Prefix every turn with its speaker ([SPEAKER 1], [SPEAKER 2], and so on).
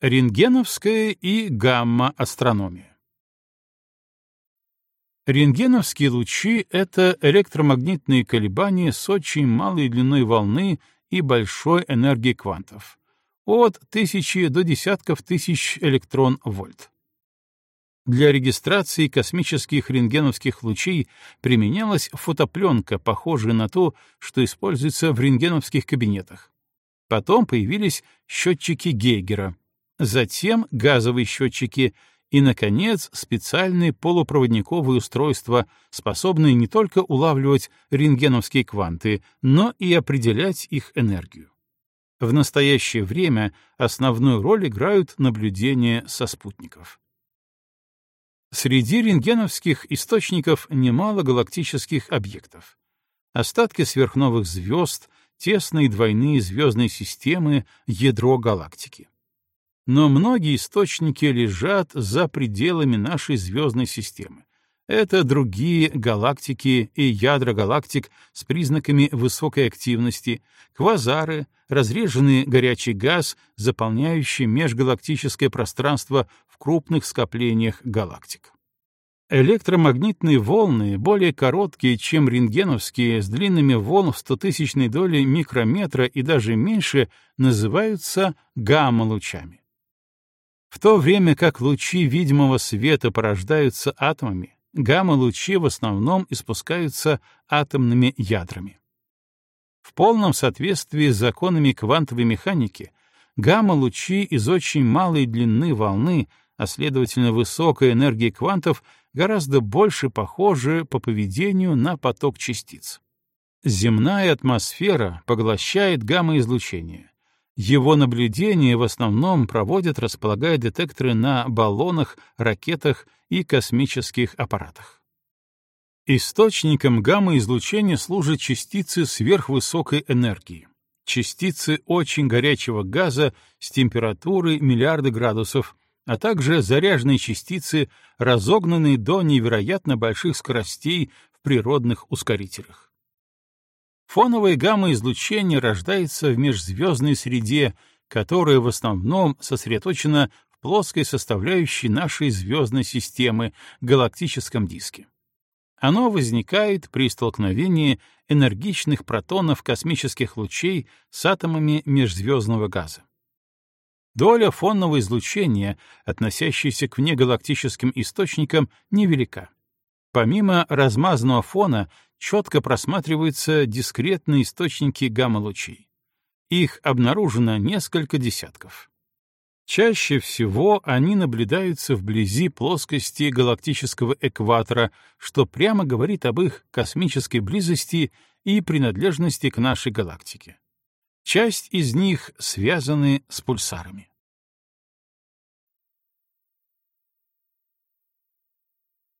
[SPEAKER 1] Рентгеновская и гамма-астрономия. Рентгеновские лучи — это электромагнитные колебания с очень малой длиной волны и большой энергией квантов, от тысячи до десятков тысяч электрон-вольт. Для регистрации космических рентгеновских лучей применялась фотопленка, похожая на ту, что используется в рентгеновских кабинетах. Потом появились счетчики Гейгера — затем газовые счетчики и, наконец, специальные полупроводниковые устройства, способные не только улавливать рентгеновские кванты, но и определять их энергию. В настоящее время основную роль играют наблюдения со спутников. Среди рентгеновских источников немало галактических объектов. Остатки сверхновых звезд, тесные двойные звездные системы, ядро галактики но многие источники лежат за пределами нашей звездной системы. Это другие галактики и ядра галактик с признаками высокой активности, квазары, разреженный горячий газ, заполняющий межгалактическое пространство в крупных скоплениях галактик. Электромагнитные волны, более короткие, чем рентгеновские, с длинными волн в стотысячной доли микрометра и даже меньше, называются гамма-лучами. В то время как лучи видимого света порождаются атомами, гамма-лучи в основном испускаются атомными ядрами. В полном соответствии с законами квантовой механики, гамма-лучи из очень малой длины волны, а следовательно высокой энергии квантов, гораздо больше похожи по поведению на поток частиц. Земная атмосфера поглощает гамма-излучение, его наблюдения в основном проводят, располагая детекторы на баллонах, ракетах и космических аппаратах. Источником гамма-излучения служат частицы сверхвысокой энергии, частицы очень горячего газа с температурой миллиарды градусов, а также заряженные частицы, разогнанные до невероятно больших скоростей в природных ускорителях. Фоновое гамма-излучение рождается в межзвездной среде, которая в основном сосредоточена в плоской составляющей нашей звездной системы, галактическом диске. Оно возникает при столкновении энергичных протонов космических лучей с атомами межзвездного газа. Доля фонного излучения, относящаяся к внегалактическим источникам, невелика. Помимо размазанного фона четко просматриваются дискретные источники гамма-лучей. Их обнаружено несколько десятков. Чаще всего они наблюдаются вблизи плоскости галактического экватора, что прямо говорит об их космической близости и принадлежности к нашей галактике. Часть из них связаны с пульсарами.